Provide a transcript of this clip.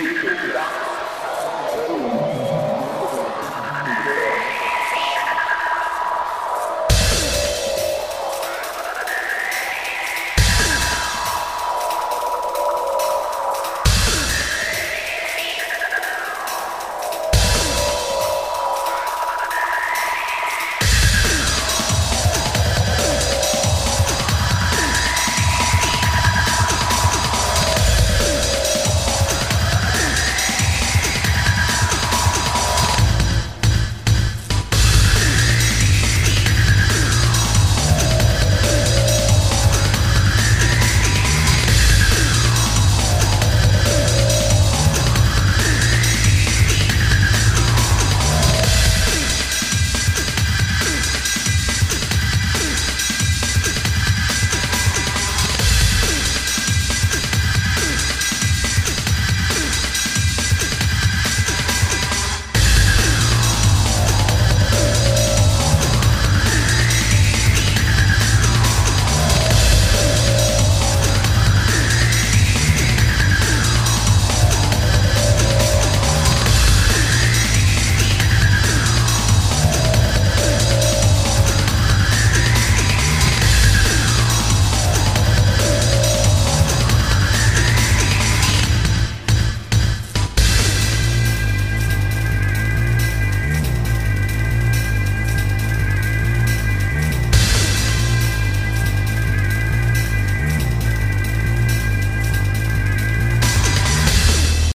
谢谢局长。